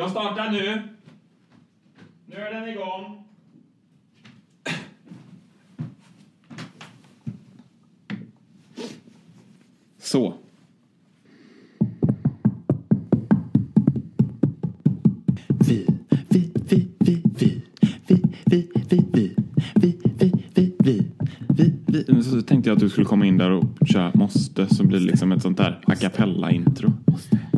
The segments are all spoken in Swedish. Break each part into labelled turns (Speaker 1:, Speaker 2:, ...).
Speaker 1: Jag startar nu. Nu är den igång. Så.
Speaker 2: Vi, vi, vi, vi, vi, vi, vi, vi, vi, vi, vi, vi, vi, vi, vi.
Speaker 1: Men så tänkte jag att du skulle komma in där och köra Måste så blir det liksom ett sånt där a cappella-intro.
Speaker 2: Nej,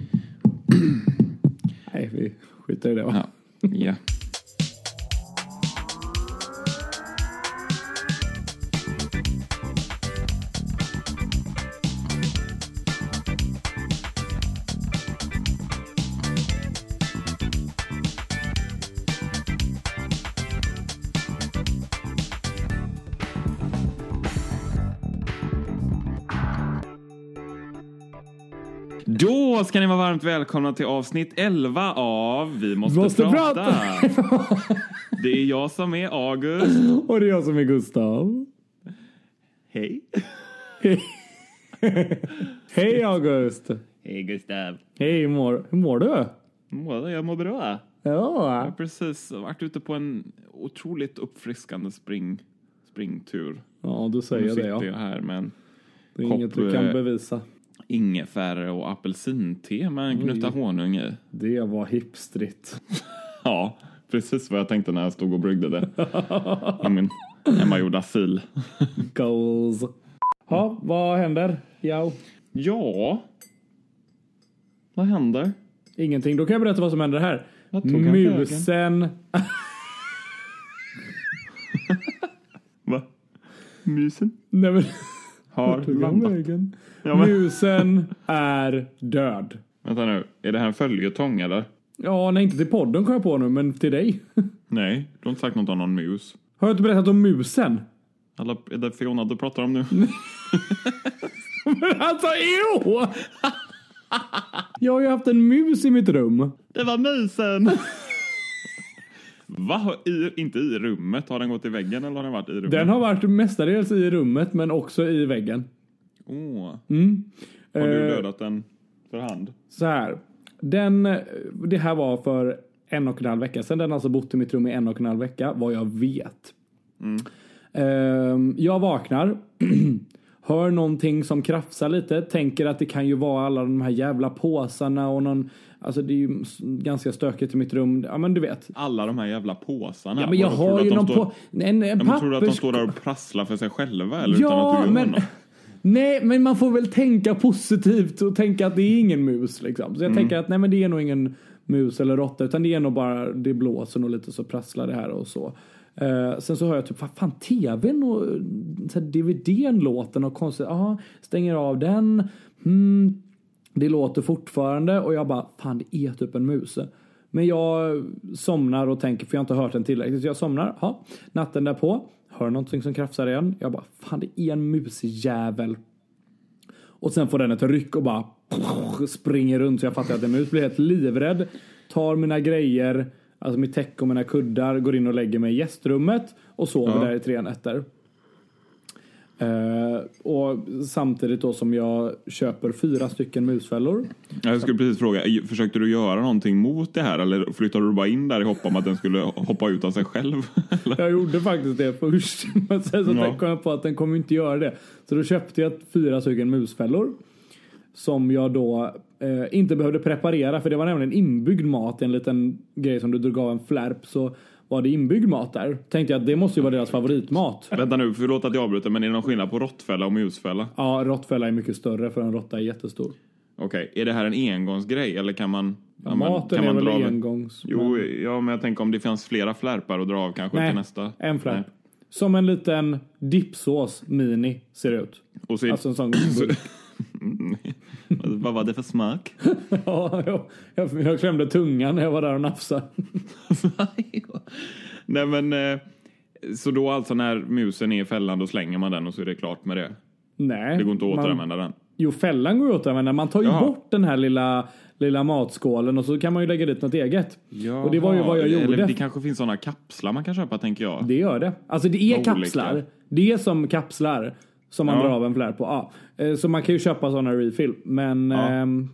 Speaker 1: välkomna till avsnitt 11 av Vi måste,
Speaker 2: Måste
Speaker 1: prata.
Speaker 2: prata.
Speaker 1: Det är jag som är August.
Speaker 2: Och det är jag som är Gustav.
Speaker 1: Hej.
Speaker 2: Hej August!
Speaker 1: Hej Gustav.
Speaker 2: Hej, hur mår, hur mår du?
Speaker 1: Mår- Jag mår bra. Jag har
Speaker 2: Ja.
Speaker 1: precis varit ute på en otroligt uppfriskande spring, springtur.
Speaker 2: Ja, du
Speaker 1: Nu
Speaker 2: säger det
Speaker 1: sitter
Speaker 2: ja.
Speaker 1: jag här med en
Speaker 2: Det är
Speaker 1: kopp,
Speaker 2: inget du kan
Speaker 1: eh,
Speaker 2: bevisa.
Speaker 1: Ingefära och apelsinte med en gnutta honung i.
Speaker 2: Det var hipstrigt.
Speaker 1: Ja, precis vad jag tänkte när jag stod och bryggde det. I min hemmagjorda fil.
Speaker 2: Goals. Ja, vad händer? Ja.
Speaker 1: Ja. Vad händer?
Speaker 2: Ingenting. Då kan jag berätta vad som händer här. Musen.
Speaker 1: Va? Musen?
Speaker 2: Nej men.
Speaker 1: Har
Speaker 2: Tog han vägen?
Speaker 1: Ja, men-
Speaker 2: Musen är död.
Speaker 1: Vänta nu, är det här en följetong eller?
Speaker 2: Ja, nej inte till podden kom jag på nu, men till dig.
Speaker 1: Nej, du har inte sagt något om någon mus.
Speaker 2: Har jag inte berättat om musen?
Speaker 1: Alla, är det Fiona du pratar om nu?
Speaker 2: Men alltså, jo! Jag har ju haft en mus i mitt rum.
Speaker 1: Det var musen! Va? I, inte i rummet? Har den gått i väggen eller har den varit i rummet?
Speaker 2: Den har varit mestadels i rummet, men också i väggen.
Speaker 1: Åh.
Speaker 2: Mm.
Speaker 1: Har du
Speaker 2: Eh,
Speaker 1: dödat den för hand?
Speaker 2: Så här. Den, det här var för en och en halv vecka sedan. Den har alltså bott i mitt rum i en och en halv vecka, vad jag vet. Ehm, jag vaknar, hör någonting som krafsar lite, tänker att det kan ju vara alla de här jävla påsarna och någon, alltså det är ju ganska stökigt i mitt rum. Ja men du vet.
Speaker 1: Alla de här jävla påsarna.
Speaker 2: Ja men jag har ju
Speaker 1: att de
Speaker 2: någon
Speaker 1: står-
Speaker 2: på... En, en
Speaker 1: Ja, men tror du att de
Speaker 2: pappers-
Speaker 1: står där och prasslar för sig själva eller utan att
Speaker 2: Ja,
Speaker 1: du gör
Speaker 2: men...
Speaker 1: något?
Speaker 2: Nej, men man får väl tänka positivt och tänka att det är ingen mus liksom. Så jag
Speaker 1: Mm.
Speaker 2: tänker att nej men det är nog ingen mus eller råtta utan det är nog bara, det blåser nog lite så prasslar det här och så. Eh, sen så hör jag typ, vad fan tvn och så här, DVDn låter något konstigt. Ja, stänger av den. Hmm, det låter fortfarande och jag bara, fan det är typ en mus. Men jag somnar och tänker, för jag har inte hört den tillräckligt. Så jag somnar, ja, natten därpå, hör någonting som krafsar igen. Jag bara, fan det är en musjävel. Och sen får den ett ryck och bara springer runt så jag fattar att det är en mus. Blir helt livrädd. Tar mina grejer, alltså mitt täcke och mina kuddar, går in och lägger mig i gästrummet och sover
Speaker 1: Ja.
Speaker 2: där i tre nätter. Eh, och samtidigt då som jag köper fyra stycken musfällor.
Speaker 1: Jag skulle precis fråga, försökte du göra någonting mot det här eller flyttade du bara in där i hopp om att den skulle hoppa ut av sig själv?
Speaker 2: Jag gjorde faktiskt det först. Men sen så
Speaker 1: Ja.
Speaker 2: kom jag på att den kommer inte göra det. Så då köpte jag fyra stycken musfällor. Som jag då eh, inte behövde preparera för det var nämligen inbyggd mat. En liten grej som du drog av en flärp så var det inbyggd mat där. Tänkte jag att det måste ju vara deras favoritmat.
Speaker 1: Vänta nu, förlåt att jag avbryter, men är det någon skillnad på råttfälla och musfälla?
Speaker 2: Ja, råttfälla är mycket större för en råtta är jättestor.
Speaker 1: Okej, är det här en engångsgrej eller kan man... ja,
Speaker 2: Maten
Speaker 1: kan
Speaker 2: är
Speaker 1: man
Speaker 2: väl
Speaker 1: dra av-
Speaker 2: engångs.
Speaker 1: Jo, ja, men jag tänker om det finns flera flärpar att dra av kanske
Speaker 2: Nej,
Speaker 1: till nästa.
Speaker 2: en flärp.
Speaker 1: Nej.
Speaker 2: Som en liten dipsås mini ser det ut.
Speaker 1: Och så,
Speaker 2: Alltså en sån burk.
Speaker 1: Vad var det för smak?
Speaker 2: Ja, jag, jag, jag klämde tungan när jag var där och nafsade.
Speaker 1: Nej men, eh, så då alltså när musen är i fällan då slänger man den och så är det klart med det?
Speaker 2: Nej.
Speaker 1: Det går inte att
Speaker 2: man-
Speaker 1: återanvända den?
Speaker 2: Jo, fällan går att återanvända. Man tar ju
Speaker 1: Jaha.
Speaker 2: bort den här lilla, lilla matskålen och så kan man ju lägga dit något eget. Och det var ju vad jag
Speaker 1: Eller
Speaker 2: gjorde.
Speaker 1: det kanske finns sådana kapslar man kan köpa tänker jag.
Speaker 2: Det gör det. Alltså det är
Speaker 1: Olika.
Speaker 2: kapslar. Det är som kapslar som man
Speaker 1: Ja.
Speaker 2: drar av en flärp på. Ja. Eh, Så man kan ju köpa sådana refill. Men
Speaker 1: Ja.
Speaker 2: ehm,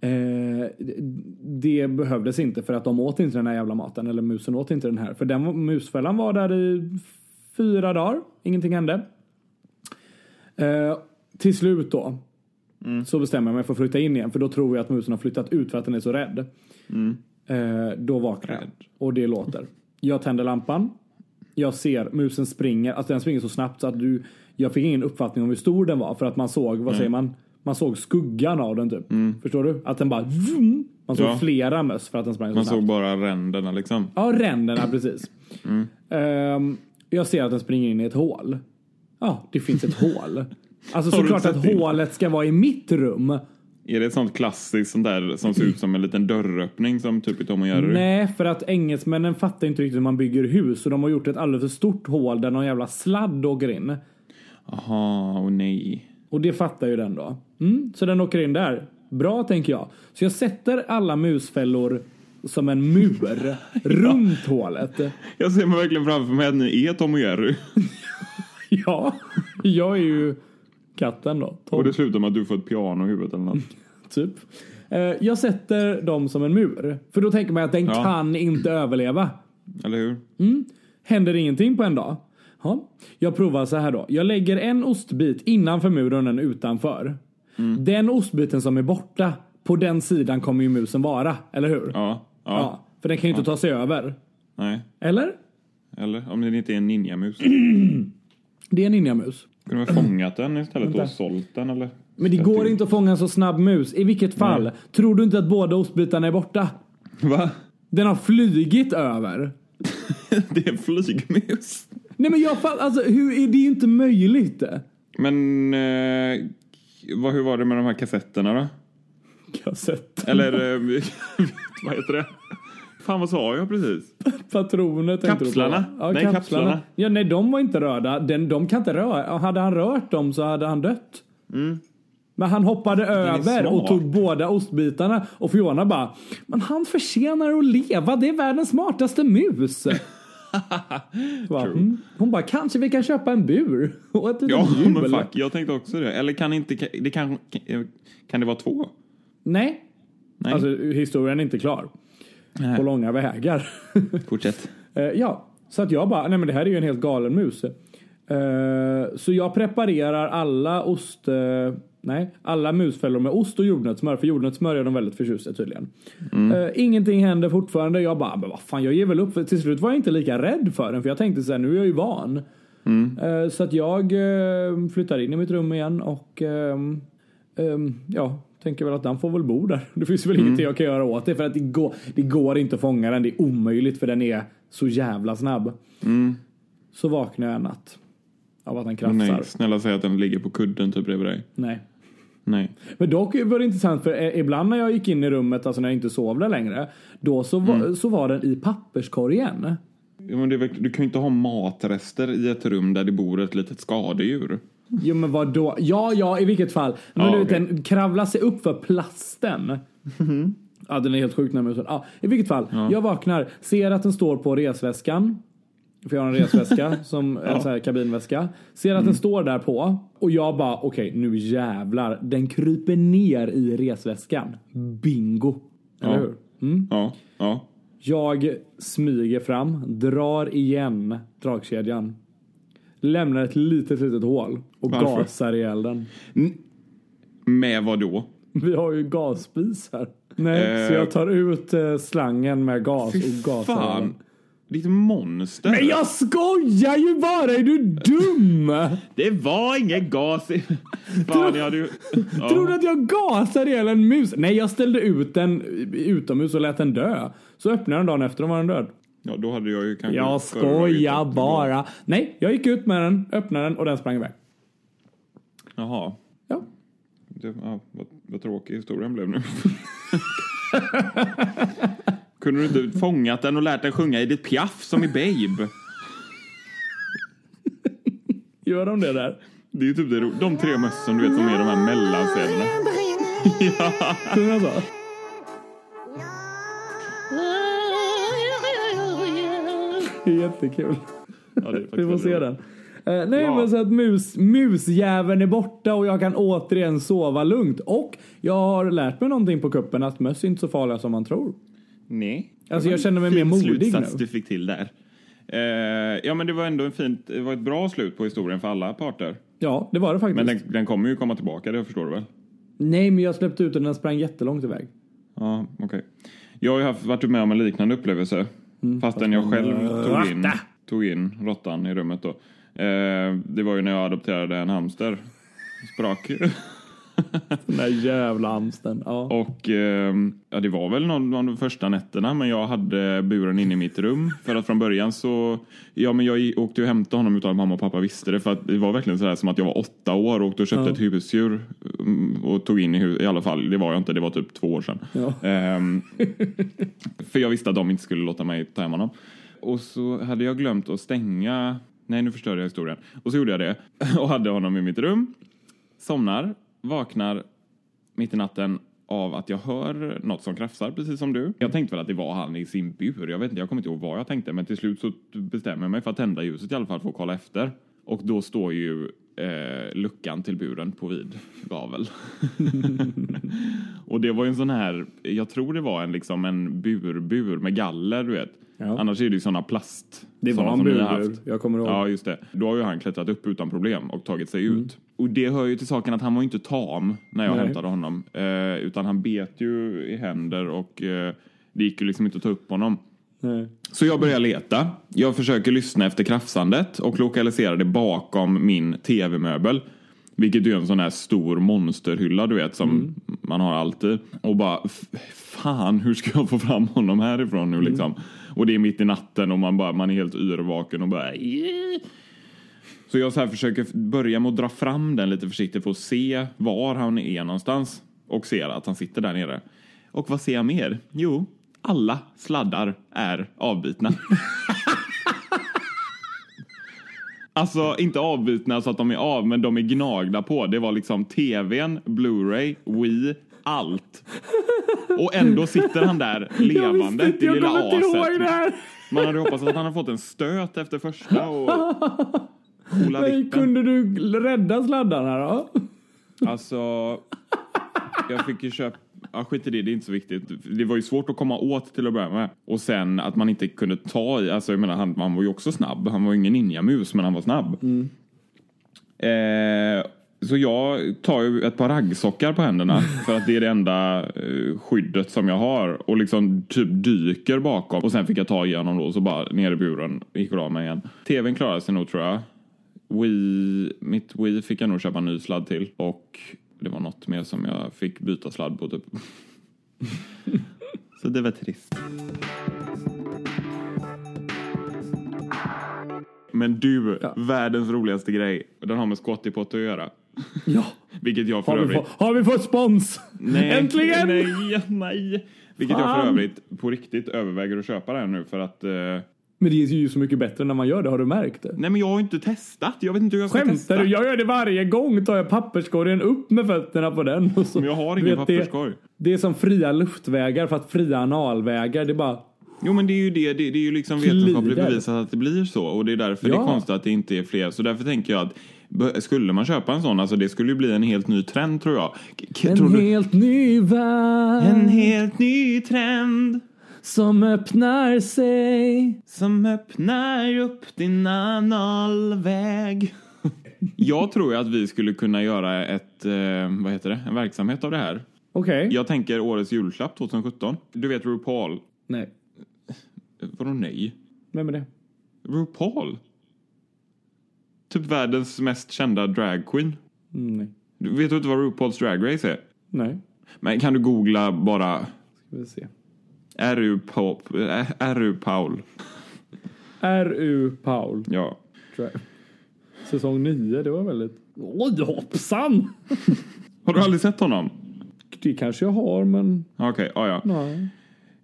Speaker 2: Eh, det behövdes inte för att de åt inte den här jävla maten. Eller musen åt inte den här. För den musfällan var där i fyra dagar. Ingenting hände. Eh, till slut då. Så bestämmer jag mig för att flytta in igen. För då tror jag att musen har flyttat ut för att den är så rädd. Eh, då vaknar jag. Och det låter. Jag tänder lampan. Jag ser musen springer. Alltså den springer så snabbt så att du. Jag fick ingen uppfattning om hur stor den var. För att man såg, vad säger man? Man såg skuggan av den typ. Förstår du? Att den bara zoom. Man såg
Speaker 1: Ja.
Speaker 2: flera möss för att den sprang så
Speaker 1: Man
Speaker 2: snabbt.
Speaker 1: såg bara ränderna liksom.
Speaker 2: Ja, ränderna precis. Ehm, jag ser att den springer in i ett hål. Ja, det finns ett hål. Alltså
Speaker 1: Har du
Speaker 2: såklart att
Speaker 1: det?
Speaker 2: hålet ska vara i mitt rum.
Speaker 1: Är det ett sånt klassiskt sånt där som ser ut som en liten dörröppning som typ i Tom och Jerry?
Speaker 2: Nej, för att engelsmännen fattar inte riktigt hur man bygger hus. Så de har gjort ett alldeles för stort hål där någon jävla sladd åker in.
Speaker 1: Aha, och nej.
Speaker 2: Och det fattar ju den då. Mm, så den åker in där. Bra tänker jag. Så jag sätter alla musfällor som en mur runt hålet.
Speaker 1: Jag ser mig verkligen framför mig att ni är Tom och Jerry.
Speaker 2: Ja, jag är ju katten då. Tom.
Speaker 1: Och det slutar med att du får ett piano i huvudet eller något.
Speaker 2: Typ. Eh, Jag sätter dem som en mur. För då tänker man att den
Speaker 1: Ja.
Speaker 2: kan inte överleva.
Speaker 1: Eller hur?
Speaker 2: Händer ingenting på en dag? Ja. Jag provar så här då. Jag lägger en ostbit innanför muren och en utanför.
Speaker 1: Mm.
Speaker 2: Den ostbiten som är borta, på den sidan kommer ju musen vara. Eller hur?
Speaker 1: Ja. Ja.
Speaker 2: Ja, För den kan ju inte ta sig över.
Speaker 1: Nej.
Speaker 2: Eller?
Speaker 1: Eller? Om det inte är en ninjamus.
Speaker 2: Det är en ninjamus.
Speaker 1: Kunde man fångat den istället och sålt den eller?
Speaker 2: Men det går
Speaker 1: in.
Speaker 2: inte att fånga en så snabb mus. I vilket fall? Tror du inte att båda ostbitarna är borta?
Speaker 1: Va?
Speaker 2: Den har flygit över.
Speaker 1: det är en flygmus.
Speaker 2: Nej men jag fattar, alltså hur är det inte möjligt?
Speaker 1: Men eh, vad, hur var det med de här kassetterna då?
Speaker 2: Kassett.
Speaker 1: Eller eh, vad heter det? Fan vad sa jag precis?
Speaker 2: Patroner tänkte
Speaker 1: Kapslarna?
Speaker 2: du på. Ja,
Speaker 1: Nej,
Speaker 2: kapslarna.
Speaker 1: kapslarna.
Speaker 2: Ja, nej, de var inte rörda. Den, de kan inte röra. Hade han rört dem så hade han dött. Men han hoppade över och tog båda ostbitarna och Fiona bara Men han förtjänar att leva, det är världens smartaste mus. bara, mm. Hon bara, kanske vi kan köpa en bur och ett
Speaker 1: Ja,
Speaker 2: hjul.
Speaker 1: men fuck. Jag tänkte också det. Eller kan inte, det kan, kan det vara två?
Speaker 2: Nej.
Speaker 1: Nej.
Speaker 2: Alltså historien är inte klar. På långa vägar.
Speaker 1: Fortsätt.
Speaker 2: Eh, ja, så att jag bara, nej men det här är ju en helt galen mus. Eh, så jag preparerar alla ost, nej, alla musfällor med ost och jordnötssmör. För jordnötssmör är de väldigt förtjusta tydligen. Eh, ingenting händer fortfarande. Jag bara, men vad fan jag ger väl upp. För till slut var jag inte lika rädd för den. För jag tänkte så här, nu är jag ju van. Eh, så att jag eh, flyttar in i mitt rum igen och ehm, ehm, ja, tänker väl att den får väl bo där. Det finns väl ingenting jag kan göra åt det för att det går, det går inte att fånga den. Det är omöjligt för den är så jävla snabb. Så vaknar jag en natt av att den krafsar.
Speaker 1: Nej, snälla säg att den ligger på kudden typ bredvid dig.
Speaker 2: Nej.
Speaker 1: Nej.
Speaker 2: Men dock var det intressant för eh, ibland när jag gick in i rummet, alltså när jag inte sov där längre, då så var, så var den i papperskorgen.
Speaker 1: Ja, men väl, du kan ju inte ha matrester i ett rum där det bor ett litet skadedjur.
Speaker 2: Jo men vad då? Ja, ja, i vilket fall. Men
Speaker 1: Ja,
Speaker 2: du vet,
Speaker 1: okej.
Speaker 2: den kravlar sig upp för plasten. Ja, den är helt sjuk musen. Ja, I vilket fall, jag vaknar, ser att den står på resväskan. För jag har en resväska, som en sån här kabinväska. Ser att den står där på. Och jag bara, okej nu jävlar. Den kryper ner i resväskan. Bingo. Eller
Speaker 1: Ja.
Speaker 2: hur? Mm.
Speaker 1: Ja. Ja.
Speaker 2: Jag smyger fram, drar igen dragkedjan. Lämnar ett litet, litet hål och
Speaker 1: Varför?
Speaker 2: gasar ihjäl den.
Speaker 1: Med vad då?
Speaker 2: Vi har ju gasspis här. Nej,
Speaker 1: Eh.
Speaker 2: så jag tar ut eh, slangen med gas
Speaker 1: Fy
Speaker 2: och gasar ihjäl den.
Speaker 1: Ditt monster.
Speaker 2: Men jag skojar ju bara! Är du dum?
Speaker 1: Det var ingen gas i... Fan, jag hade ju... Ja.
Speaker 2: Tror du att jag gasar ihjäl en mus? Nej, jag ställde ut den utomhus och lät den dö. Så öppnade jag den dagen efter och var den död.
Speaker 1: Ja, då hade jag ju kanske...
Speaker 2: Jag skojar bara. Nej, jag gick ut med den, öppnade den och den sprang iväg.
Speaker 1: Jaha.
Speaker 2: Ja.
Speaker 1: Det, ja, vad, vad tråkig historien blev nu. Kunde du inte fångat den och lärt den sjunga i ditt piaff som i Babe?
Speaker 2: Gör de det där?
Speaker 1: Det är ju typ det, de tre mössen du vet som är de här mellanscenerna.
Speaker 2: Sjunger de så? Det är jättekul.
Speaker 1: Ja, det är
Speaker 2: Vi får se den. Eh, nej,
Speaker 1: Ja.
Speaker 2: men så att mus, musjäveln är borta och jag kan återigen sova lugnt. Och jag har lärt mig någonting på kuppen att möss är inte så farliga som man tror.
Speaker 1: Nej.
Speaker 2: Alltså, jag känner mig mer modig nu.
Speaker 1: du fick till där. Eh, ja, men det var ändå en fint, det var ett bra slut på historien för alla parter.
Speaker 2: Ja, det var det faktiskt.
Speaker 1: Men den, den kommer ju komma tillbaka, det förstår du väl?
Speaker 2: Nej, men jag släppte ut den och den sprang jättelångt iväg.
Speaker 1: Ja, okej. Jag har ju haft, varit med om en liknande upplevelse. fastän jag själv tog in,
Speaker 2: Råtta.
Speaker 1: tog in råttan i rummet då. Eh, det var ju när jag adopterade en hamster. Sprak.
Speaker 2: Den där jävla hamsten. Ja.
Speaker 1: Och ehm, ja, det var väl någon av de första nätterna, men jag hade buren inne i mitt rum. För att från början så, ja men jag åkte och hämtade honom utan att mamma och pappa visste det. För att det var verkligen sådär som att jag var åtta år och åkte och köpte
Speaker 2: Ja.
Speaker 1: ett husdjur. mm, Och tog in i huset, i alla fall, det var jag inte, det var typ två år sedan.
Speaker 2: Ja.
Speaker 1: Ehm, för jag visste att de inte skulle låta mig ta hem honom. Och så hade jag glömt att stänga, nej nu förstörde jag historien. Och så gjorde jag det och hade honom i mitt rum. Somnar, vaknar mitt i natten av att jag hör något som krafsar, precis som du. Jag tänkte väl att det var han i sin bur. Jag vet inte, jag kommer inte ihåg vad jag tänkte, men till slut så bestämmer jag mig för att tända ljuset i alla fall för att kolla efter. Och då står ju eh, luckan till buren på vid gavel. och det var ju en sån här, jag tror det var en liksom en burbur med galler, du vet.
Speaker 2: Ja.
Speaker 1: Annars är det ju såna plast.
Speaker 2: Det var en
Speaker 1: haft.
Speaker 2: Jag kommer ihåg.
Speaker 1: Ja, just det. Då har ju han klättrat upp utan problem och tagit sig
Speaker 2: Mm.
Speaker 1: ut. Och det hör ju till saken att han var inte tam när jag
Speaker 2: Nej.
Speaker 1: hämtade honom. Eh, utan han bet ju i händer och eh, det gick ju liksom inte att ta upp honom.
Speaker 2: Nej.
Speaker 1: Så jag börjar leta. Jag försöker lyssna efter krafsandet och lokaliserar det bakom min tv-möbel. Vilket är en sån här stor monsterhylla du vet som
Speaker 2: Mm.
Speaker 1: man har alltid. Och bara, fan hur ska jag få fram honom härifrån nu liksom? Och det är mitt i natten och man, bara, man är helt yrvaken och bara... Så jag så här försöker börja med att dra fram den lite försiktigt för att se var han är någonstans. Och ser att han sitter där nere. Och vad ser jag mer? Jo, alla sladdar är avbitna. Alltså inte avbitna så att de är av, men de är gnagda på. Det var liksom tvn, Blu-ray, Wii, allt. Och ändå sitter han där levande, det lilla aset. Man hade hoppats att han hade fått en stöt efter första och
Speaker 2: Nej, kunde du rädda sladdarna då?
Speaker 1: Alltså, jag fick ju köpa... Ja, skit i det, det är inte så viktigt. Det var ju svårt att komma åt till att börja med. Och sen att man inte kunde ta i, alltså jag menar han, han var ju också snabb. Han var ju ingen ninjamus, men han var snabb. Eh, så jag tar ju ett par raggsockar på händerna för att det är det enda eh, skyddet som jag har och liksom typ dyker bakom och sen fick jag ta igenom då så bara ner i buren gick och la mig igen. TVn klarade sig nog tror jag. Wii, mitt Wii fick jag nog köpa en ny sladd till och det var något mer som jag fick byta sladd på typ. så det var trist. Men du,
Speaker 2: Ja.
Speaker 1: världens roligaste grej. Den har med Scotty Potter att göra.
Speaker 2: Ja.
Speaker 1: Vilket jag för
Speaker 2: Har vi,
Speaker 1: övrigt...
Speaker 2: fått, har vi fått spons?
Speaker 1: Nej,
Speaker 2: Äntligen!
Speaker 1: Nej, nej. Vilket jag för
Speaker 2: Fan.
Speaker 1: övrigt på riktigt överväger att köpa den nu för att... Eh,
Speaker 2: Men det är ju så mycket bättre när man gör det, har du märkt det?
Speaker 1: nej men jag har inte testat. Jag vet inte hur jag ska
Speaker 2: Skämtar
Speaker 1: testa.
Speaker 2: du? Jag gör det varje gång. Tar jag papperskorgen upp med fötterna på den. Och så,
Speaker 1: Men jag har ingen
Speaker 2: vet, det-
Speaker 1: papperskorg.
Speaker 2: Det är som fria luftvägar för att fria analvägar. Det är bara...
Speaker 1: Jo men det är ju det, det, det är ju liksom vetenskapligt bevisat att det blir så och det är därför det är
Speaker 2: Ja.
Speaker 1: konstigt att det inte är fler. Så därför tänker jag att skulle man köpa en sån, alltså det skulle ju bli en helt ny trend tror jag. K-
Speaker 2: En
Speaker 1: tror
Speaker 2: helt ny värld
Speaker 1: En helt ny trend
Speaker 2: som öppnar sig.
Speaker 1: som öppnar upp din analväg. Jag tror ju att vi skulle kunna göra ett, eh, vad heter det, en verksamhet av det här.
Speaker 2: Okej.
Speaker 1: Jag tänker årets julklapp 2017. Du vet RuPaul?
Speaker 2: Nej.
Speaker 1: Vadå nej?
Speaker 2: Vem är det?
Speaker 1: RuPaul? Typ världens mest kända dragqueen.
Speaker 2: Mm, nej.
Speaker 1: Du vet du inte vad RuPaul's Drag Race är?
Speaker 2: Nej.
Speaker 1: Men kan du googla bara
Speaker 2: Ska vi se.
Speaker 1: RU RU Paul?
Speaker 2: R.U. Paul.
Speaker 1: Ja.
Speaker 2: Säsong 9, det var väldigt... Oj, hoppsan!
Speaker 1: Har du aldrig sett honom?
Speaker 2: Det kanske jag har, men...
Speaker 1: Okej, ja ja.
Speaker 2: Nej.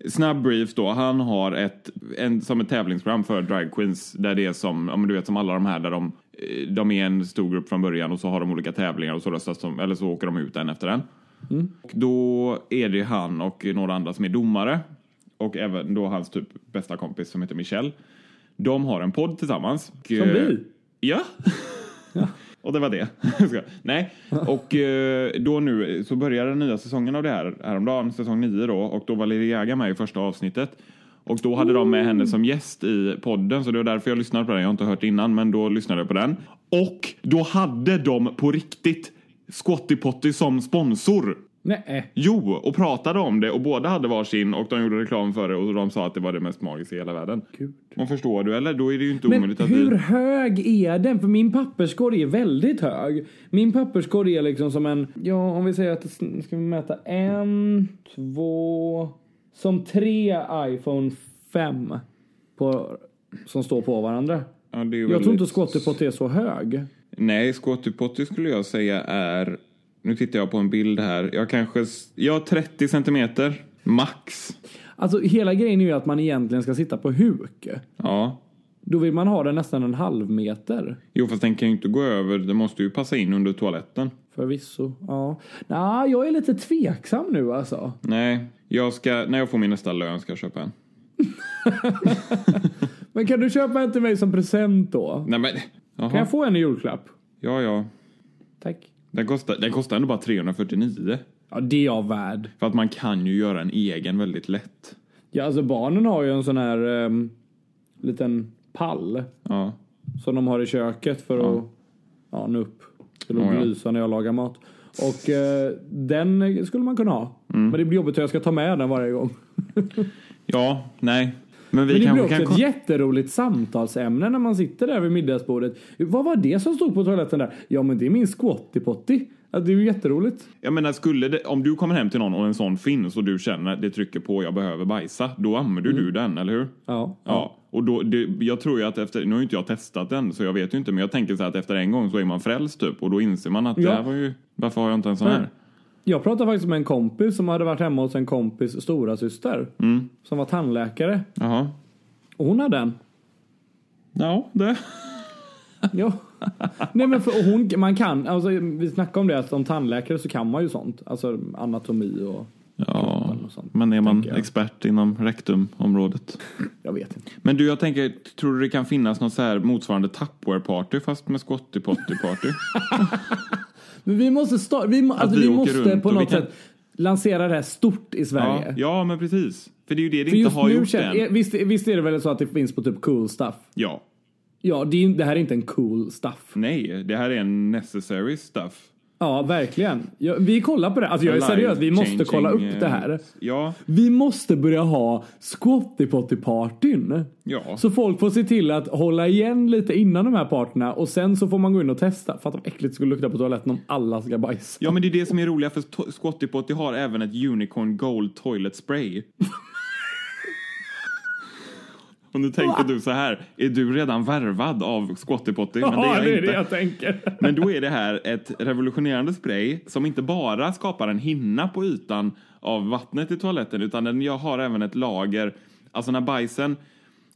Speaker 1: Snabb brief då. Han har ett, en, som ett tävlingsprogram för drag queens där det är som, du vet som alla de här där de, eh, de är en stor grupp från början och så har de olika tävlingar och så röstas de, eller så åker de ut en efter en. Och då är det han och några andra som är domare och även då hans typ bästa kompis som heter Michelle. De har en podd tillsammans.
Speaker 2: Som
Speaker 1: eh,
Speaker 2: vi.
Speaker 1: Ja. Och det var det. Nej, och eh, då nu så börjar den nya säsongen av det här häromdagen, säsong 9 då, och då var Lady Gaga med i första avsnittet. Och då hade de med henne som gäst i podden, så det var därför jag lyssnade på den. Jag har inte hört innan, men då lyssnade jag på den. Och då hade de på riktigt Squatty Potty som sponsor.
Speaker 2: Nej.
Speaker 1: Jo, och pratade om det och båda hade varsin och de gjorde reklam för det och de sa att det var det mest magiska i hela världen.
Speaker 2: Gud.
Speaker 1: Man förstår du, eller? Då är det ju inte
Speaker 2: Men
Speaker 1: omöjligt att
Speaker 2: hur
Speaker 1: vi...
Speaker 2: hög är den? För min papperskorg är väldigt hög. Min papperskorg är liksom som en, ja om vi säger att, ska vi mäta en, två, som tre iPhone 5 på, som står på varandra.
Speaker 1: Ja,
Speaker 2: Jag tror inte Squattypot är så hög.
Speaker 1: Nej, Potty skulle jag säga är... Nu tittar jag på en bild här. Jag kanske... Jag har 30 centimeter. Max.
Speaker 2: Alltså hela grejen är ju att man egentligen ska sitta på huk.
Speaker 1: Ja.
Speaker 2: Då vill man ha den nästan en halv meter.
Speaker 1: Jo, fast den kan ju inte gå över. Den måste ju passa in under toaletten.
Speaker 2: Förvisso. Ja. Nah, jag är lite tveksam nu alltså.
Speaker 1: Nej, jag ska... När jag får min nästa lön ska jag köpa en.
Speaker 2: Men kan du köpa en till mig som present då?
Speaker 1: Nej, men... Jaha.
Speaker 2: Kan jag få en i julklapp?
Speaker 1: Ja, ja.
Speaker 2: Tack.
Speaker 1: Den kostar, den kostar ändå bara 349.
Speaker 2: Ja, det är jag värd.
Speaker 1: För att man kan ju göra en egen väldigt lätt.
Speaker 2: Ja, alltså barnen har ju en sån här um, liten pall
Speaker 1: Ja.
Speaker 2: som de har i köket för att ja, nå upp till att
Speaker 1: Ja, ja.
Speaker 2: när jag lagar mat. Och eh, den skulle man kunna ha.
Speaker 1: Mm.
Speaker 2: Men det blir jobbigt att jag ska ta med den varje gång.
Speaker 1: Ja, nej. Men vi
Speaker 2: Men det
Speaker 1: kanske
Speaker 2: blir också
Speaker 1: kan...
Speaker 2: ett jätteroligt samtalsämne när man sitter där vid middagsbordet. Vad var det som stod på toaletten där? Ja, men det är min squatty potty. Ja, det är ju jätteroligt.
Speaker 1: Jag menar, skulle det, om du kommer hem till någon och en sån finns och du känner det trycker på jag behöver bajsa, då använder du den, eller hur?
Speaker 2: Ja.
Speaker 1: Ja, och då, det, jag tror ju att efter, nu har ju inte jag testat den så jag vet ju inte, men jag tänker så här att efter en gång så är man frälst typ och då inser man att det
Speaker 2: Ja.
Speaker 1: här var ju, varför har jag inte en sån här?
Speaker 2: Jag pratade faktiskt med en kompis som hade varit hemma hos en kompis stora syster
Speaker 1: Mm.
Speaker 2: Som var tandläkare.
Speaker 1: Jaha.
Speaker 2: Och hon hade en.
Speaker 1: Ja, det.
Speaker 2: Ja. Nej men för hon, man kan, alltså vi snackade om det att som tandläkare så kan man ju sånt. Alltså anatomi och
Speaker 1: Ja,
Speaker 2: och sånt.
Speaker 1: men är man expert inom rektumområdet?
Speaker 2: Jag vet inte.
Speaker 1: Men du, jag tänker, tror du det kan finnas något så här motsvarande Tupperware-party fast med Scotty-Potty-party?
Speaker 2: Men vi måste, sta- vi, må, alltså,
Speaker 1: vi
Speaker 2: vi måste på något
Speaker 1: kan-
Speaker 2: sätt lansera det här stort i
Speaker 1: ja,
Speaker 2: Sverige.
Speaker 1: ja, men precis. För det är ju det det
Speaker 2: För
Speaker 1: inte
Speaker 2: just
Speaker 1: har
Speaker 2: nu
Speaker 1: gjort
Speaker 2: känner,
Speaker 1: än.
Speaker 2: visst, visst är det väl så att det finns på typ cool stuff?
Speaker 1: Ja.
Speaker 2: Ja, det, är, det här är inte en cool stuff.
Speaker 1: Nej, det här är en necessary stuff.
Speaker 2: Ja, verkligen. Ja, vi kollar på det. Alltså jag är seriös, vi måste kolla upp
Speaker 1: eh,
Speaker 2: det här.
Speaker 1: Ja,
Speaker 2: Vi måste börja ha squatty potty partyn.
Speaker 1: ja.
Speaker 2: Så folk får se till att hålla igen lite innan de här parterna och sen så får man gå in och testa. För att vad äckligt det skulle lukta på toaletten om alla ska bajsa.
Speaker 1: Ja, men det är det som är roliga för to- Squatty Potty har även ett Unicorn Gold Toilet Spray. Och nu tänker du så här, är du redan värvad av Squatty Potty? Men det är jag inte.
Speaker 2: tänker.
Speaker 1: Men då är det här ett revolutionerande spray som inte bara skapar en hinna på ytan av vattnet i toaletten utan den jag har även ett lager, alltså när bajsen,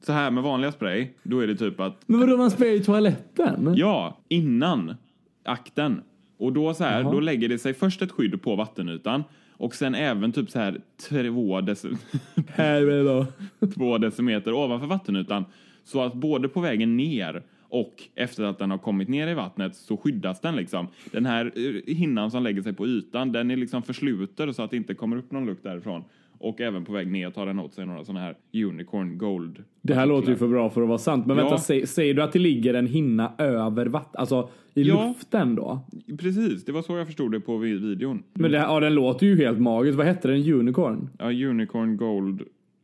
Speaker 1: så här med vanliga spray, då är det typ att
Speaker 2: Men vadå, man sprayar i toaletten?
Speaker 1: Ja, innan akten. Och då så här,
Speaker 2: Jaha.
Speaker 1: då lägger det sig först ett skydd på vattenytan och sen även typ så här två, deci- två decimeter ovanför vattenytan. Så att både på vägen ner och efter att den har kommit ner i vattnet så skyddas den liksom. Den här eh, hinnan som lägger sig på ytan, den är liksom försluter så att det inte kommer upp någon lukt därifrån. Och även på väg ner tar den åt sig några sådana här unicorn gold.
Speaker 2: Det här låter ju för bra för att vara sant. Men
Speaker 1: Ja.
Speaker 2: vänta, säg, säger du att det ligger en hinna över vatten? Alltså i
Speaker 1: Ja.
Speaker 2: luften då?
Speaker 1: Precis, det var så jag förstod det på vi- videon.
Speaker 2: Men det, här- ja, den låter ju helt magisk. Vad hette den? Unicorn?
Speaker 1: Ja, Unicorn Gold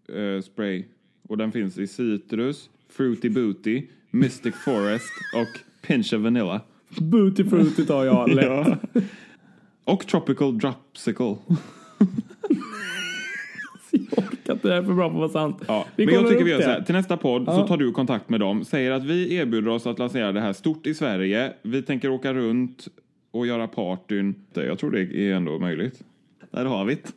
Speaker 1: eh, Spray. Och den finns i citrus, Fruity Booty, Mystic Forest och Pinch of Vanilla.
Speaker 2: Booty fruity tar jag lätt.
Speaker 1: Ja. Och Tropical Dropsicle.
Speaker 2: Jag orkar inte, det här är för bra för att vara sant.
Speaker 1: Ja.
Speaker 2: Vi
Speaker 1: Men jag tycker vi gör så här. Till nästa podd så
Speaker 2: Ja.
Speaker 1: tar du kontakt med dem. Säger att vi erbjuder oss att lansera det här stort i Sverige. Vi tänker åka runt och göra partyn. Jag tror det är ändå möjligt. Där har vi det.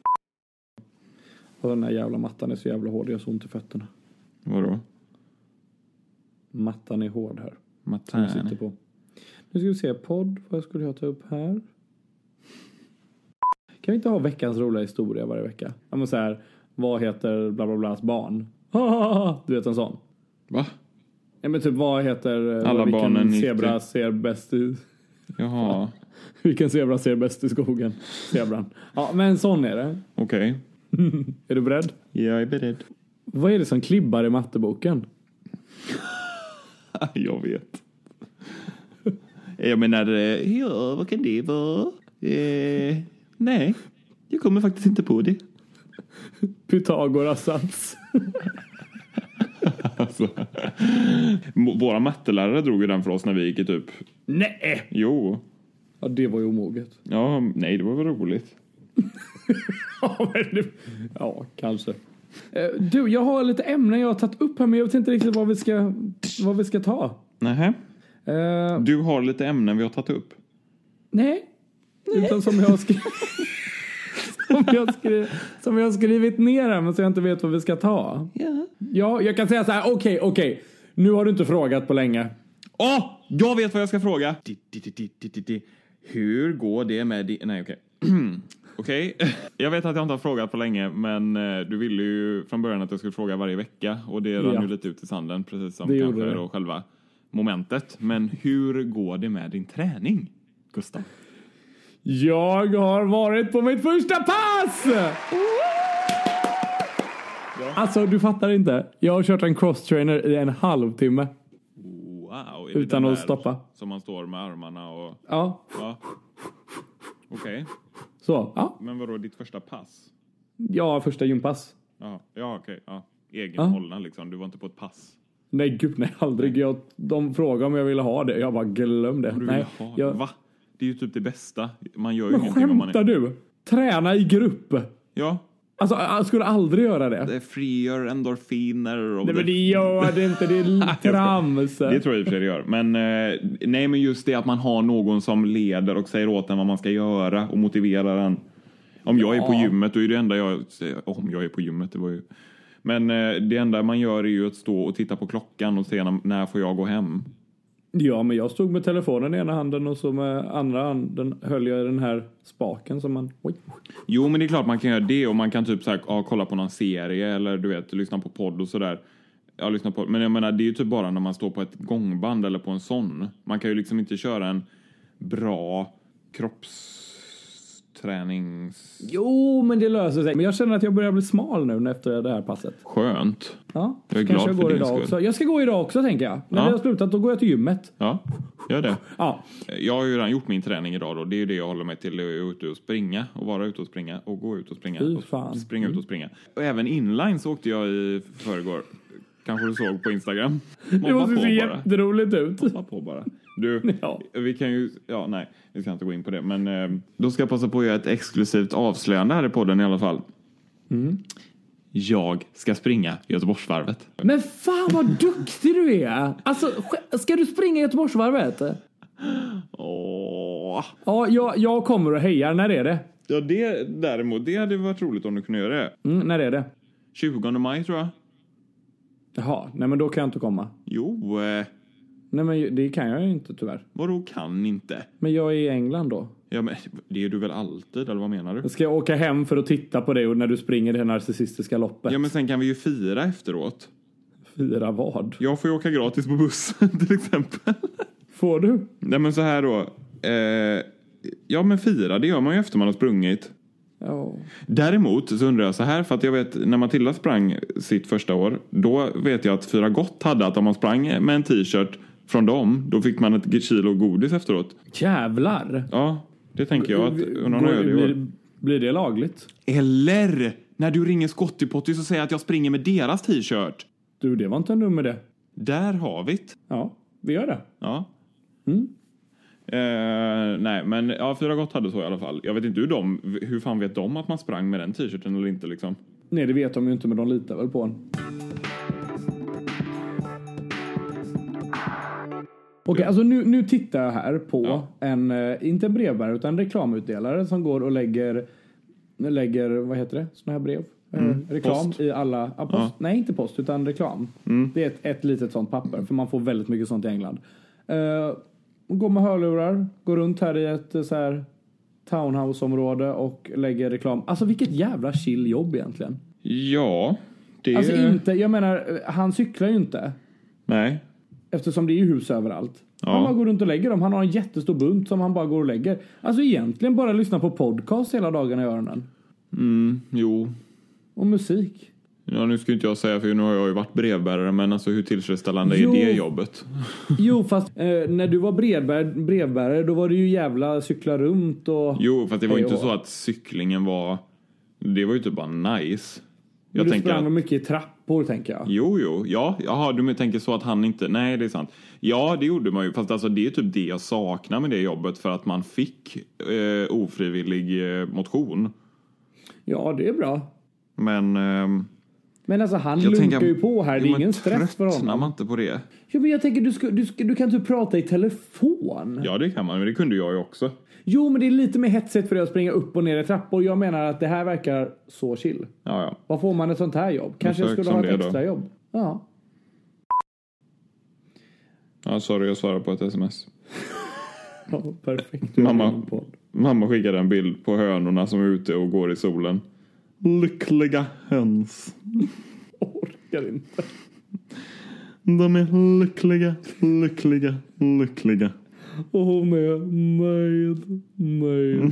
Speaker 2: Och den här jävla mattan är så jävla hård. Jag har så ont i fötterna.
Speaker 1: Vadå?
Speaker 2: Mattan är hård här.
Speaker 1: Matän.
Speaker 2: sitter på. Nu ska vi se. Podd. Vad skulle jag ta upp här? Kan vi inte ha veckans roliga historia varje vecka? Ja men så här. Vad heter bla bla blas barn? Du vet en sån.
Speaker 1: Va?
Speaker 2: Ja, men typ vad heter... eh,
Speaker 1: Alla
Speaker 2: vilken
Speaker 1: barnen 90.
Speaker 2: zebra ser bäst i...
Speaker 1: Jaha,
Speaker 2: Vilken zebra ser bäst i skogen? Zebran. Ja, men sån är det.
Speaker 1: okej.
Speaker 2: Är du beredd?
Speaker 1: Jag är beredd.
Speaker 2: Vad är det som klibbar i matteboken?
Speaker 1: Jag vet. Jag menar, eh, ja, vad kan det vara? Eh, nej, jag kommer faktiskt inte på det.
Speaker 2: Pythagoras sats.
Speaker 1: Alltså, våra mattelärare drog ju den för oss när vi gick i typ,
Speaker 2: Nej!
Speaker 1: jo,
Speaker 2: Ja, det var ju omoget.
Speaker 1: ja, nej, det var väl roligt.
Speaker 2: Ja, men det- ja, kanske. Eh, Du, jag har lite ämnen jag har tagit upp här, men jag vet inte riktigt vad vi ska, vad vi ska ta.
Speaker 1: Nähä.
Speaker 2: Eh,
Speaker 1: Du har lite ämnen vi har tagit upp.
Speaker 2: nej. Utan som jag har skrivit... som, jag har skrivit som jag skrivit ner här, men så jag inte vet vad vi ska ta.
Speaker 1: Ja.
Speaker 2: Ja, jag kan säga så här, okej, okej. Nu har du inte frågat på länge.
Speaker 1: Åh, jag vet vad jag ska fråga! Hur går det med di... Nej, okej. Okej, jag vet att jag inte har frågat på länge, men eh, du ville ju från början att jag skulle fråga varje vecka och det rann
Speaker 2: Ja.
Speaker 1: ju lite ut i sanden, precis som
Speaker 2: Det
Speaker 1: kanske då själva momentet. Men hur går det med din träning, Gustav?
Speaker 2: Jag har varit på mitt första pass! Alltså, du fattar inte. Jag har kört en crosstrainer i en halvtimme.
Speaker 1: Wow, är det
Speaker 2: Utan
Speaker 1: den
Speaker 2: att
Speaker 1: där
Speaker 2: stoppa.
Speaker 1: Som man står med armarna och...
Speaker 2: Ja,
Speaker 1: Ja. Okej,
Speaker 2: så. Ja,
Speaker 1: men vadå ditt första pass?
Speaker 2: ja första gympass.
Speaker 1: Ja, ja okej. Ja. Egenhållna liksom, du var inte på ett pass.
Speaker 2: Nej, gud nej, aldrig. Jag, de frågade om jag ville ha det. Jag bara glöm det.
Speaker 1: Du
Speaker 2: nej,
Speaker 1: ha
Speaker 2: jag,
Speaker 1: Va? Det är ju typ det bästa. Man gör ju
Speaker 2: Men
Speaker 1: ingenting om man
Speaker 2: skämtar
Speaker 1: är...
Speaker 2: du? Träna i grupp.
Speaker 1: Ja,
Speaker 2: Alltså, jag skulle aldrig göra det.
Speaker 1: det frigör endorfiner och...
Speaker 2: Nej, men det gör det inte. Det är trams.
Speaker 1: Det tror jag i och för sig det gör. Men eh, nej, men just det att man har någon som leder och säger åt en vad man ska göra och motiverar en. Om jag är på
Speaker 2: Ja.
Speaker 1: gymmet, då är det enda jag om jag är på gymmet, det var ju... Men eh, det enda man gör är ju att stå och titta på klockan och se när, när får jag gå hem.
Speaker 2: Ja, men jag stod med telefonen i ena handen och så med andra handen höll jag i den här spaken som man... Oj.
Speaker 1: Jo, men det är klart man kan göra det och man kan typ så här, ja, kolla på någon serie eller du vet, lyssna på podd och sådär. Ja, lyssna på, men jag menar, det är ju typ bara när man står på ett gångband eller på en sån. Man kan ju liksom inte köra en bra kropps kroppstränings...
Speaker 2: Jo, men det löser sig. Men jag känner att jag börjar bli smal nu efter det här passet.
Speaker 1: Skönt.
Speaker 2: Ja,
Speaker 1: Jag är glad
Speaker 2: jag
Speaker 1: för
Speaker 2: går
Speaker 1: din
Speaker 2: idag
Speaker 1: skull.
Speaker 2: också. Jag ska gå idag också tänker jag. När
Speaker 1: Ja.
Speaker 2: det har slutat då går jag till gymmet.
Speaker 1: Ja, gör det.
Speaker 2: Ja,
Speaker 1: Jag har ju redan gjort min träning idag då. Det är ju det jag håller mig till. Det är att ute och springa och vara ute och springa och gå ut och springa.
Speaker 2: Fy
Speaker 1: och
Speaker 2: fan.
Speaker 1: springa ut och springa. Och även inline så åkte jag i förrgår. Kanske du såg på Instagram.
Speaker 2: det
Speaker 1: Mobba
Speaker 2: måste
Speaker 1: på
Speaker 2: se jätteroligt ut.
Speaker 1: Mobba på bara. Du,
Speaker 2: Ja.
Speaker 1: vi kan ju, ja nej, vi ska inte gå in på det. Men eh, då ska jag passa på att göra ett exklusivt avslöjande här i podden i alla fall.
Speaker 2: Mm.
Speaker 1: Jag ska springa Göteborgsvarvet.
Speaker 2: Men fan vad duktig du är! Alltså, sk- ska du springa Göteborgsvarvet?
Speaker 1: Åh.
Speaker 2: Ja, jag, jag kommer och hejar. När är det?
Speaker 1: Ja, det däremot, det hade varit roligt om du kunde göra det.
Speaker 2: Mm, när är det?
Speaker 1: 20 maj tror jag.
Speaker 2: Jaha, nej men då kan jag inte komma.
Speaker 1: Jo, eh,
Speaker 2: Nej men det kan jag ju inte tyvärr.
Speaker 1: vadå kan inte?
Speaker 2: Men jag är i England då.
Speaker 1: Ja, men det är du väl alltid, eller vad menar du?
Speaker 2: Ska jag åka hem för att titta på det och när du springer det här narcissistiska loppet?
Speaker 1: Ja, men sen kan vi ju fira efteråt.
Speaker 2: Fira vad?
Speaker 1: Jag får ju åka gratis på bussen till exempel.
Speaker 2: Får du?
Speaker 1: Nej, men så här då. Eh, ja, men fira, det gör man ju efter man har sprungit.
Speaker 2: Ja.
Speaker 1: Däremot så undrar jag så här, för att jag vet när Matilda sprang sitt första år, då vet jag att Fyra Gott hade att om man sprang med en t-shirt från dem, då fick man ett kilo godis efteråt.
Speaker 2: Jävlar!
Speaker 1: Ja, det tänker jag att någon gör det
Speaker 2: blir, blir det lagligt?
Speaker 1: Eller när du ringer Scotty-Potty så säger att jag springer med deras t-shirt.
Speaker 2: Du, det var inte en dum idé.
Speaker 1: Där har vi det.
Speaker 2: Ja, vi gör det.
Speaker 1: Ja.
Speaker 2: Mm.
Speaker 1: Eh, nej, men ja, Fyra Gott hade så i alla fall. Jag vet inte hur de, hur fan vet de att man sprang med den t-shirten eller inte liksom?
Speaker 2: Nej, det vet de ju inte, men de litar väl på en. Okej, alltså nu, nu tittar jag här på
Speaker 1: Ja.
Speaker 2: en, eh, inte en brevbärare, utan en reklamutdelare som går och lägger, lägger vad heter det, såna här brev? Eh, reklam
Speaker 1: Mm. post.
Speaker 2: i alla, ja, post,
Speaker 1: Ja. Mm.
Speaker 2: nej inte post, utan reklam. Det är ett, ett litet sånt papper, för man får väldigt mycket sånt i England. Uh, går med hörlurar, går runt här i ett så här townhouse-område och lägger reklam. Alltså vilket jävla chill jobb egentligen.
Speaker 1: Ja, det...
Speaker 2: Alltså inte, jag menar, han cyklar ju inte.
Speaker 1: Nej.
Speaker 2: Eftersom det är hus överallt.
Speaker 1: Ja.
Speaker 2: Han bara går runt och lägger dem. Han har en jättestor bunt som han bara går och lägger. Alltså egentligen bara lyssna på podcast hela dagarna i öronen.
Speaker 1: Mm, jo.
Speaker 2: Och musik.
Speaker 1: Ja, nu ska inte jag säga, för nu har jag ju varit brevbärare, men alltså hur tillfredsställande
Speaker 2: Jo.
Speaker 1: är det jobbet?
Speaker 2: Jo, fast eh, när du var brevbär, brevbärare då var det ju jävla cykla runt och...
Speaker 1: Jo, fast det var ju inte så att cyklingen var... Det var ju typ bara nice. Jag
Speaker 2: du
Speaker 1: tänker
Speaker 2: sprang
Speaker 1: att...
Speaker 2: mycket i trappor, tänker jag.
Speaker 1: Jo, jo, ja, jaha, du tänker så att han inte, nej det är sant. Ja, det gjorde man ju, fast alltså det är typ det jag saknar med det jobbet för att man fick eh, ofrivillig eh, motion.
Speaker 2: Ja, det är bra.
Speaker 1: Men... ehm,
Speaker 2: Men alltså han
Speaker 1: jag
Speaker 2: lunkar
Speaker 1: tänker-
Speaker 2: ju på här. Det är ingen stress för
Speaker 1: Tröttnar
Speaker 2: honom.
Speaker 1: man inte på det?
Speaker 2: Jo, men jag tänker du, ska, du, ska, du kan typ prata i telefon.
Speaker 1: Ja, det kan man, men det kunde jag ju också.
Speaker 2: Jo, men det är lite mer hetsigt för dig att springa upp och ner i trappor. Jag menar att det här verkar så chill.
Speaker 1: Ja, ja.
Speaker 2: Var får man ett sånt här jobb? Kanske jag skulle ha ett
Speaker 1: då.
Speaker 2: extra jobb. Ja.
Speaker 1: Ja, sorry, jag svarar på ett sms.
Speaker 2: ja perfekt.
Speaker 1: Mamma. Mamma skickade en bild på hönorna som är ute och går i solen. Lyckliga höns.
Speaker 2: Orkar inte.
Speaker 1: De är lyckliga, lyckliga, lyckliga.
Speaker 2: Och hon är nöjd, nöjd,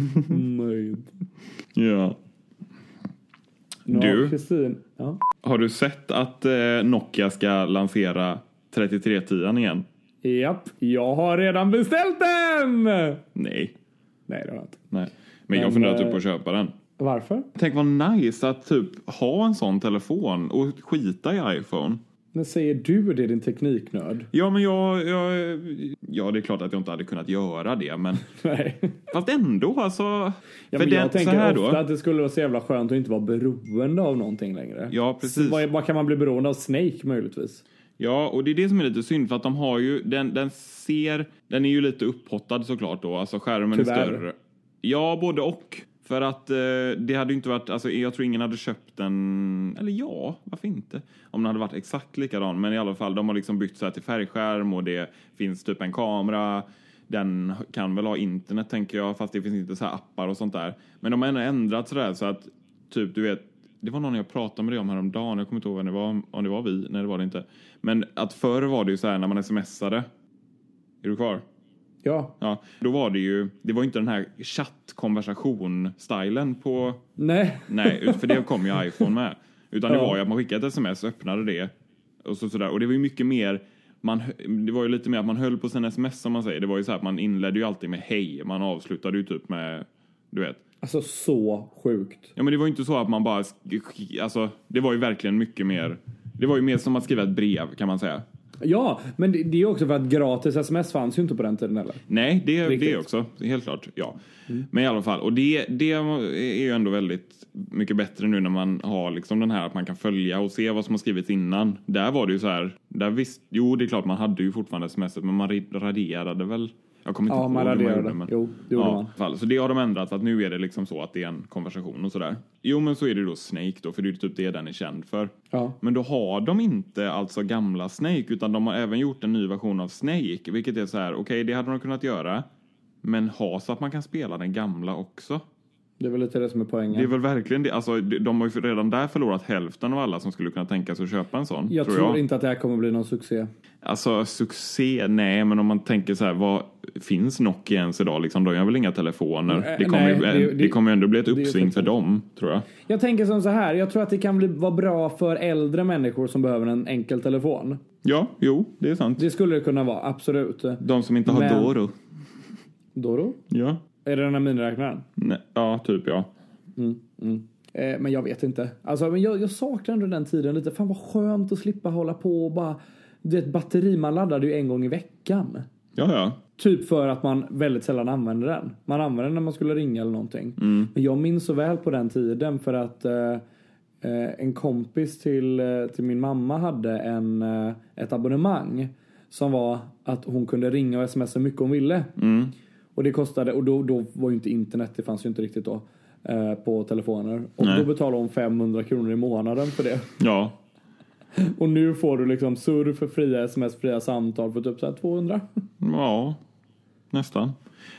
Speaker 2: nöjd.
Speaker 1: Ja.
Speaker 2: Ja,
Speaker 1: Du?
Speaker 2: Ja.
Speaker 1: Har du sett att eh, Nokia ska lansera 3310 igen?
Speaker 2: Japp, jag har redan beställt den!
Speaker 1: Nej.
Speaker 2: Nej, det har jag inte.
Speaker 1: Nej. Men, jag
Speaker 2: Men,
Speaker 1: funderar
Speaker 2: eh,
Speaker 1: typ på att köpa den.
Speaker 2: Varför?
Speaker 1: Tänk vad nice att typ ha en sån telefon och skita i iPhone.
Speaker 2: Men säger du det, din tekniknörd?
Speaker 1: Ja, men jag, jag... Ja, det är klart att jag inte hade kunnat göra det, men...
Speaker 2: Nej.
Speaker 1: Fast ändå, alltså...
Speaker 2: Ja,
Speaker 1: för
Speaker 2: men
Speaker 1: den,
Speaker 2: jag
Speaker 1: så
Speaker 2: tänker
Speaker 1: här
Speaker 2: ofta
Speaker 1: då.
Speaker 2: att det skulle vara så jävla skönt att inte vara beroende av någonting längre.
Speaker 1: Ja, precis.
Speaker 2: Vad, vad kan man bli beroende av? Snake möjligtvis?
Speaker 1: Ja, och det är det som är lite synd för att de har ju, den, den ser, den är ju lite upphottad såklart då, alltså skärmen
Speaker 2: Tyvärr.
Speaker 1: är större. Ja, både och. För att eh, det hade ju inte varit, alltså jag tror ingen hade köpt den, eller ja, varför inte? Om den hade varit exakt likadan, men i alla fall, de har liksom bytt så här till färgskärm och det finns typ en kamera. Den kan väl ha internet tänker jag, fast det finns inte så här appar och sånt där. Men de har ändå ändrat sådär så att, typ du vet, det var någon jag pratade med dig om häromdagen, jag kommer inte ihåg vem det var, om det var vi, nej det var det inte. Men att förr var det ju så här när man smsade. Är du kvar?
Speaker 2: Ja.
Speaker 1: Ja, då var det ju, det var inte den här chattkonversation-stilen på,
Speaker 2: Nej.
Speaker 1: nej, för det kom ju iPhone med. Utan det
Speaker 2: Ja.
Speaker 1: var ju att man skickade ett sms, öppnade det och så sådär. Och det var ju mycket mer, man, det var ju lite mer att man höll på sina sms som man säger. Det var ju så här att man inledde ju alltid med hej, man avslutade ju typ med, du vet.
Speaker 2: Alltså så sjukt.
Speaker 1: Ja men det var ju inte så att man bara, alltså det var ju verkligen mycket mer, det var ju mer som att skriva ett brev kan man säga.
Speaker 2: Ja, men det, det är också för att gratis sms fanns ju inte på den tiden heller.
Speaker 1: Nej, det,
Speaker 2: Riktigt.
Speaker 1: det också. Helt klart. Ja. Men i alla fall. Och det, det är ju ändå väldigt mycket bättre nu när man har liksom den här att man kan följa och se vad som har skrivits innan. Där var det ju så här. Där visst, jo, det är klart man hade ju fortfarande sms men man raderade väl. Jag kommer inte
Speaker 2: Ja,
Speaker 1: ihåg
Speaker 2: man raderade.
Speaker 1: gjorde, men-
Speaker 2: Jo, det gjorde
Speaker 1: ja,
Speaker 2: man.
Speaker 1: Så det har de ändrat att nu är det liksom så att det är en konversation och sådär. Jo, men så är det då Snake då, för det är typ det den är känd för.
Speaker 2: Ja.
Speaker 1: Men då har de inte alltså gamla Snake utan de har även gjort en ny version av Snake. Vilket är så här, okej det hade de kunnat göra. Men ha så att man kan spela den gamla också.
Speaker 2: Det är väl lite det som är poängen.
Speaker 1: Det är väl verkligen det. Alltså de har ju redan där förlorat hälften av alla som skulle kunna tänka sig att köpa en sån.
Speaker 2: jag
Speaker 1: tror jag.
Speaker 2: inte att det här kommer bli någon succé.
Speaker 1: Alltså succé, nej men om man tänker så här, vad finns Nokia ens idag liksom? De har väl inga telefoner.
Speaker 2: Nej,
Speaker 1: det kommer, ju,
Speaker 2: nej,
Speaker 1: det,
Speaker 2: det- det-
Speaker 1: kommer ju ändå bli ett
Speaker 2: ju
Speaker 1: uppsving för dem, tror jag.
Speaker 2: Jag tänker som så här. Jag tror att det kan bli, vara bra för äldre människor som behöver en enkel telefon.
Speaker 1: Ja, jo, det är sant.
Speaker 2: Det skulle det kunna vara, absolut.
Speaker 1: De som inte har
Speaker 2: Men-
Speaker 1: Doro.
Speaker 2: Doro?
Speaker 1: Ja.
Speaker 2: Är det den här miniräknaren?
Speaker 1: Nej, ja, typ ja.
Speaker 2: Eh, men jag vet inte. Alltså, men jag, jag saknar ändå den tiden lite. Fan vad skönt att slippa hålla på och bara... Det är ett batteri man laddade ju en gång i veckan.
Speaker 1: Ja, ja.
Speaker 2: Typ för att man väldigt sällan använder den. Man använder den när man skulle ringa eller någonting. Men jag minns så väl på den tiden för att eh, eh, en kompis till, eh, till min mamma hade en, eh, ett abonnemang. Som var att hon kunde ringa och smsa hur mycket hon ville. Och det kostade, och då, då var ju inte internet, det fanns ju inte riktigt då. Eh, på telefoner. Och
Speaker 1: Nej.
Speaker 2: då betalade hon 500 kronor i månaden för det.
Speaker 1: Ja,
Speaker 2: Och nu får du liksom surr för fria sms, fria samtal för typ så här 200.
Speaker 1: ja. Nästan.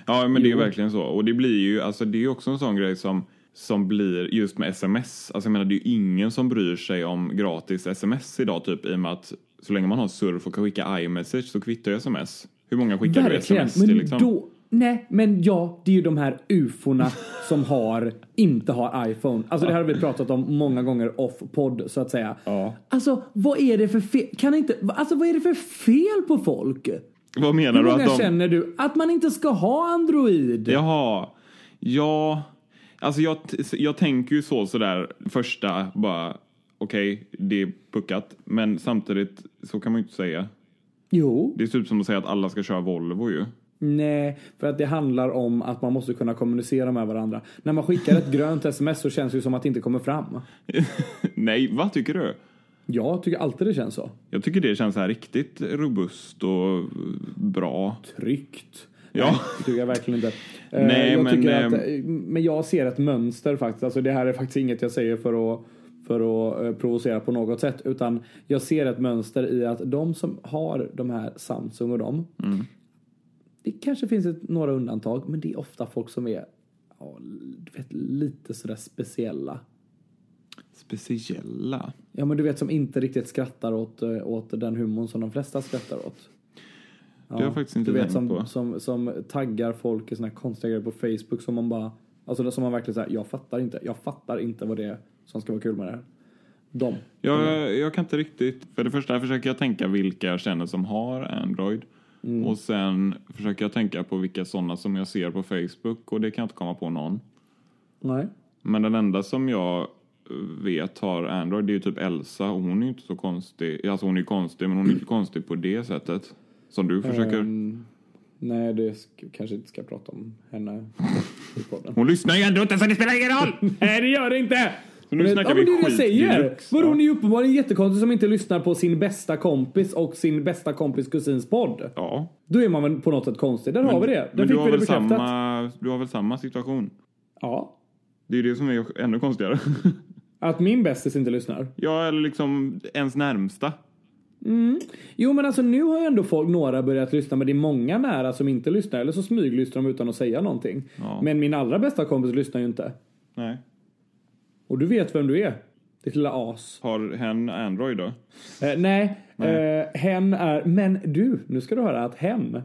Speaker 1: Ja, men det är
Speaker 2: Jo.
Speaker 1: verkligen så. Och det blir ju, alltså det är också en sån grej som, som blir just med sms. Alltså jag menar, det är ju ingen som bryr sig om gratis sms idag typ i och med att så länge man har surf och kan skicka iMessage så kvittar ju sms. Hur många skickar du
Speaker 2: Verkligen.
Speaker 1: sms till liksom?
Speaker 2: då, nej, men ja, det är ju de här ufona som har, inte har iPhone. Alltså det här har vi pratat om många gånger off-podd så att säga.
Speaker 1: Ja.
Speaker 2: Alltså vad är det för fel? Kan inte, alltså vad är det för fel på folk?
Speaker 1: Vad menar
Speaker 2: Hur
Speaker 1: du?
Speaker 2: många
Speaker 1: Att de...
Speaker 2: känner du att man inte ska ha Android?
Speaker 1: Jaha. Ja, alltså jag, jag tänker ju så sådär första bara okej, det är puckat. Men samtidigt så kan man ju inte säga.
Speaker 2: Jo.
Speaker 1: Det är typ som att säga att alla ska köra Volvo ju.
Speaker 2: Nej, för att det handlar om att man måste kunna kommunicera med varandra. När man skickar ett grönt sms så känns det ju som att det inte kommer fram.
Speaker 1: Nej, vad tycker du?
Speaker 2: Jag tycker alltid det känns så.
Speaker 1: Jag tycker det känns här riktigt robust och bra.
Speaker 2: Tryggt.
Speaker 1: Ja.
Speaker 2: Nej, det tycker jag verkligen inte. Eh,
Speaker 1: Nej,
Speaker 2: jag
Speaker 1: men, ehm,
Speaker 2: att, eh, men jag ser ett mönster faktiskt. Alltså det här är faktiskt inget jag säger för att, för att eh, provocera på något sätt. Utan jag ser ett mönster i att de som har de här Samsung och dem.
Speaker 1: Mm.
Speaker 2: Det kanske finns ett, några undantag. Men det är ofta folk som är ja, du vet, lite sådär speciella.
Speaker 1: Speciella.
Speaker 2: Ja men du vet som inte riktigt skrattar åt, eh, åt den humorn som de flesta skrattar åt. Ja,
Speaker 1: har jag faktiskt inte
Speaker 2: du vet, som,
Speaker 1: på.
Speaker 2: Som, som taggar folk i såna här konstiga grejer på Facebook som man bara Alltså det som man verkligen säger, jag fattar inte, jag fattar inte vad det är som ska vara kul med det här. De.
Speaker 1: Jag, jag kan inte riktigt. För det första försöker jag tänka vilka jag känner som har Android.
Speaker 2: Mm.
Speaker 1: Och sen försöker jag tänka på vilka sådana som jag ser på Facebook och det kan jag inte komma på någon.
Speaker 2: Nej.
Speaker 1: Men den enda som jag vet har Android det är ju typ Elsa och hon är ju inte så konstig. Alltså hon är ju konstig men hon är inte konstig på det sättet. Som du försöker.
Speaker 2: Ehm, nej, det sk- kanske inte ska prata om henne.
Speaker 1: Hon lyssnar ju ändå inte så det spelar ingen roll!
Speaker 2: Nej, det gör det inte!
Speaker 1: Så nu
Speaker 2: Men-
Speaker 1: snackar
Speaker 2: ja,
Speaker 1: vi
Speaker 2: men det
Speaker 1: skit
Speaker 2: säger. Vadå, hon är uppenbarligen jättekonstig som inte lyssnar på sin bästa kompis och sin bästa kompis kusins podd.
Speaker 1: Ja.
Speaker 2: Då är man väl på något sätt konstig. Där har vi det. Där
Speaker 1: Men
Speaker 2: fick
Speaker 1: du har,
Speaker 2: vi det
Speaker 1: väl
Speaker 2: bekräftat.
Speaker 1: samma, du har väl samma situation?
Speaker 2: Ja.
Speaker 1: Det är ju det som är ännu konstigare.
Speaker 2: Att min bästis inte lyssnar.
Speaker 1: ja, eller liksom ens närmsta.
Speaker 2: Jo men alltså nu har ju ändå folk, några börjat lyssna men det är många nära som inte lyssnar eller så smyglyssnar de utan att säga någonting.
Speaker 1: Ja.
Speaker 2: Men min allra bästa kompis lyssnar ju inte.
Speaker 1: Nej.
Speaker 2: Och du vet vem du är. Ditt lilla as.
Speaker 1: Har hen Android då?
Speaker 2: Eh, nej, Eh, hen är, men du, nu ska du höra att hen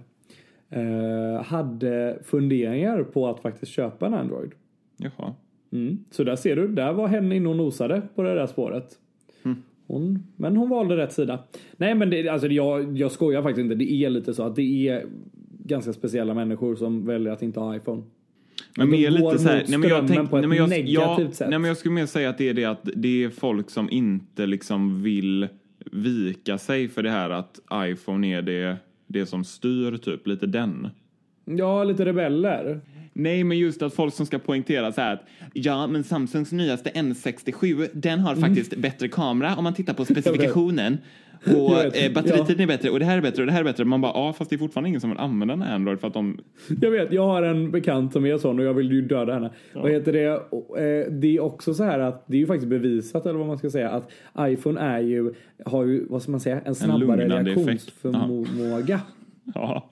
Speaker 2: eh, hade funderingar på att faktiskt köpa en Android.
Speaker 1: Jaha.
Speaker 2: Mm. Så där ser du, där var hen inne och nosade på det där spåret. Hon, men hon valde rätt sida. Nej men det, alltså, jag, jag skojar faktiskt inte. Det är lite så att det är ganska speciella människor som väljer att inte ha iPhone.
Speaker 1: Men mer lite så här, nej men jag
Speaker 2: strömmen
Speaker 1: tänk,
Speaker 2: på ett
Speaker 1: nej men jag,
Speaker 2: negativt
Speaker 1: ja,
Speaker 2: sätt.
Speaker 1: Nej men jag skulle mer säga att det är det att det är folk som inte liksom vill vika sig för det här att iPhone är det, det som styr typ, lite den.
Speaker 2: Ja, lite rebeller.
Speaker 1: Nej, men just att folk som ska poängtera så här att ja, men Samsungs nyaste N67, den har faktiskt bättre kamera om man tittar på specifikationen. Och eh, batteritiden är bättre och det här är bättre och det här är bättre. Man bara, ja, fast det är fortfarande ingen som vill använda en Android för att de...
Speaker 2: Jag vet, jag har en bekant som är sån och jag vill ju döda henne. Vad heter det? Eh, Det är också så här att det är ju faktiskt bevisat eller vad man ska säga att iPhone är ju, har ju, vad ska man säga, en snabbare
Speaker 1: effekt.
Speaker 2: reaktionsförmåga.
Speaker 1: Ja.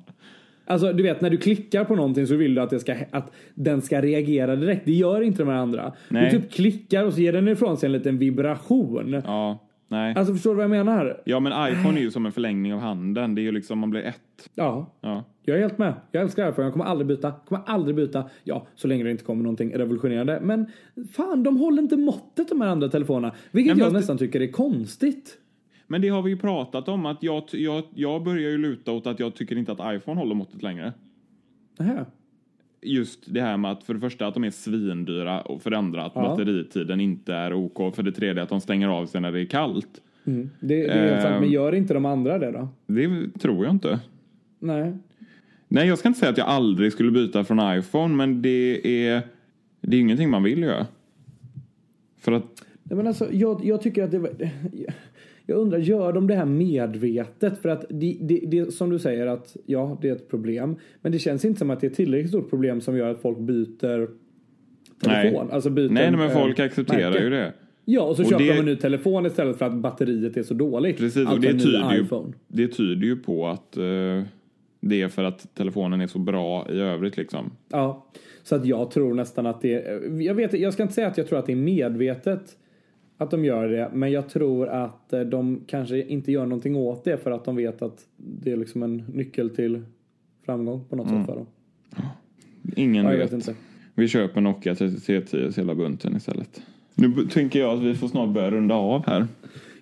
Speaker 2: Alltså du vet när du klickar på någonting så vill du att, det ska, att den ska reagera direkt. Det gör inte de här andra.
Speaker 1: Nej.
Speaker 2: Du typ klickar och så ger den ifrån sig en liten vibration.
Speaker 1: Ja, nej.
Speaker 2: Alltså förstår du vad jag menar?
Speaker 1: Ja, men iPhone är ju som en förlängning av handen. Det är ju liksom, man blir ett.
Speaker 2: Ja,
Speaker 1: Ja.
Speaker 2: Jag är helt med. Jag älskar iPhone. Jag kommer aldrig byta. kommer aldrig byta. Ja, så länge det inte kommer någonting revolutionerande. Men fan, de håller inte måttet de här andra telefonerna. Vilket jag nästan tycker är konstigt.
Speaker 1: Men det har vi ju pratat om att jag, jag, jag börjar ju luta åt att jag tycker inte att iPhone håller måttet längre.
Speaker 2: Nähä.
Speaker 1: Just det här med att för det första att de är svindyra och för det andra att
Speaker 2: Ja.
Speaker 1: batteritiden inte är OK. För det tredje att de stänger av sig när det är kallt.
Speaker 2: Mm. Det, det är helt sant.
Speaker 1: Ehm.
Speaker 2: Men gör inte de andra det då?
Speaker 1: Det tror jag inte.
Speaker 2: Nej.
Speaker 1: Nej, jag ska inte säga att jag aldrig skulle byta från iPhone, men det är, det är ingenting man vill göra. För att,
Speaker 2: Nej, men alltså, jag, jag tycker att det var- Jag undrar, gör de det här medvetet? För att det, det, det som du säger att ja, det är ett problem. Men det känns inte som att det är tillräckligt stort problem som gör att folk byter telefon.
Speaker 1: nej.
Speaker 2: Alltså byter,
Speaker 1: nej, men
Speaker 2: eh,
Speaker 1: folk accepterar
Speaker 2: märke.
Speaker 1: ju det.
Speaker 2: Ja, och så
Speaker 1: Och
Speaker 2: köper
Speaker 1: det-
Speaker 2: de en ny telefon istället för att batteriet är så dåligt.
Speaker 1: Precis, och
Speaker 2: Alltså
Speaker 1: det tyder, ju, det tyder ju på att eh, det är för att telefonen är så bra i övrigt liksom.
Speaker 2: Ja, så att jag tror nästan att det är, jag vet jag ska inte säga att jag tror att det är medvetet att de gör det. Men jag tror att eh, de kanske inte gör någonting åt det för att de vet att det är liksom en nyckel till framgång på något sätt för dem.
Speaker 1: Ingen
Speaker 2: Ja,
Speaker 1: vet.
Speaker 2: vet inte.
Speaker 1: Vi köper Nokia 3310 hela bunten istället. Nu tänker jag att vi får snart börja runda av här.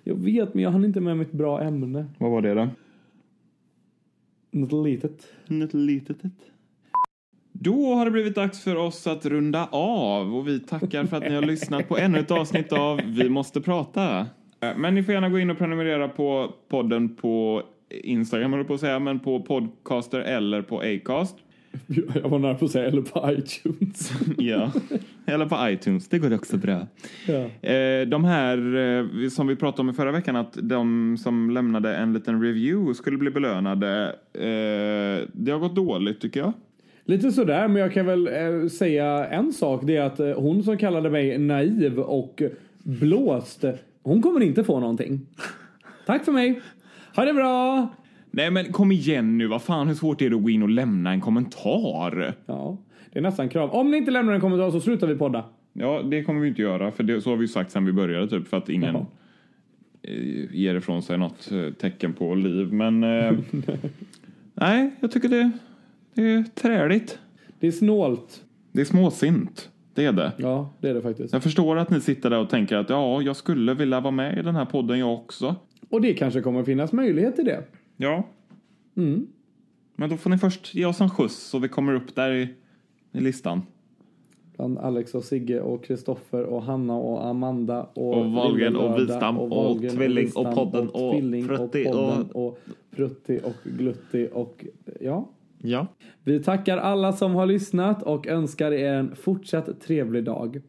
Speaker 2: Jag vet, men jag hann inte med mitt bra ämne.
Speaker 1: Vad var det då?
Speaker 2: Något litet.
Speaker 1: Något litet. Då har det blivit dags för oss att runda av och vi tackar för att ni har lyssnat på ännu ett avsnitt av Vi måste prata. Eh, Men ni får gärna gå in och prenumerera på podden på Instagram, jag på att säga, men på Podcaster eller på Acast.
Speaker 2: Jag var nära på att säga, eller på iTunes.
Speaker 1: Ja, eller på iTunes. Det går också bra.
Speaker 2: ja.
Speaker 1: Eh, De här eh, som vi pratade om i förra veckan, att de som lämnade en liten review skulle bli belönade. Det har gått dåligt tycker jag.
Speaker 2: Lite sådär, men jag kan väl eh, säga en sak. Det är att eh, hon som kallade mig naiv och blåst, hon kommer inte få någonting. Tack för mig. Ha det bra!
Speaker 1: Nej men kom igen nu, vad fan hur svårt är det att gå in och lämna en kommentar?
Speaker 2: Ja, det är nästan krav. Om ni inte lämnar en kommentar så slutar vi podda.
Speaker 1: Ja, det kommer vi inte göra, för det, så har vi ju sagt sedan vi började typ, för att ingen
Speaker 2: Jaha.
Speaker 1: eh, ger ifrån sig något eh, tecken på liv. Men eh, nej, jag tycker det, det är träligt.
Speaker 2: Det är snålt.
Speaker 1: Det är småsint, det är det.
Speaker 2: Ja, det är det faktiskt.
Speaker 1: Jag förstår att ni sitter där och tänker att ja, jag skulle vilja vara med i den här podden jag också.
Speaker 2: Och det kanske kommer finnas möjlighet till det.
Speaker 1: Ja.
Speaker 2: Mm.
Speaker 1: Men då får ni först ge oss en skjuts så vi kommer upp där i, i listan.
Speaker 2: Bland Alex och Sigge och Kristoffer och Hanna och Amanda och
Speaker 1: Och Wahlgren och Wistam och
Speaker 2: Wahlgren
Speaker 1: Tvilling och podden och
Speaker 2: Tvilling
Speaker 1: Prutti och-
Speaker 2: och Prutti och Glutti och ja.
Speaker 1: Ja.
Speaker 2: Vi tackar alla som har lyssnat och önskar er en fortsatt trevlig dag.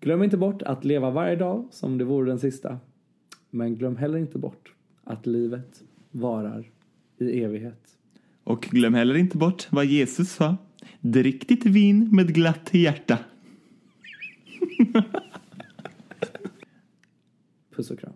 Speaker 2: Glöm inte bort att leva varje dag som det vore den sista. Men glöm heller inte bort att livet varar i evighet.
Speaker 1: Och glöm heller inte bort vad Jesus sa. Drick ditt vin med glatt hjärta.
Speaker 2: Puss och kram.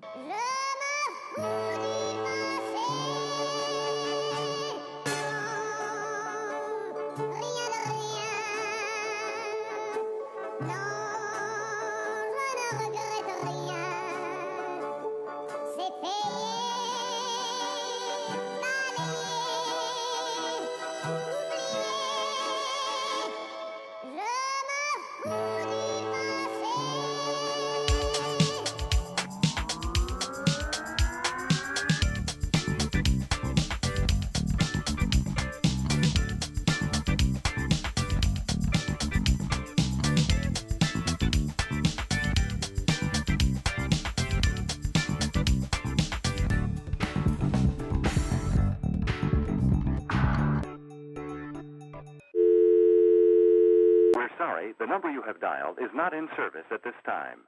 Speaker 3: is not in service at this time.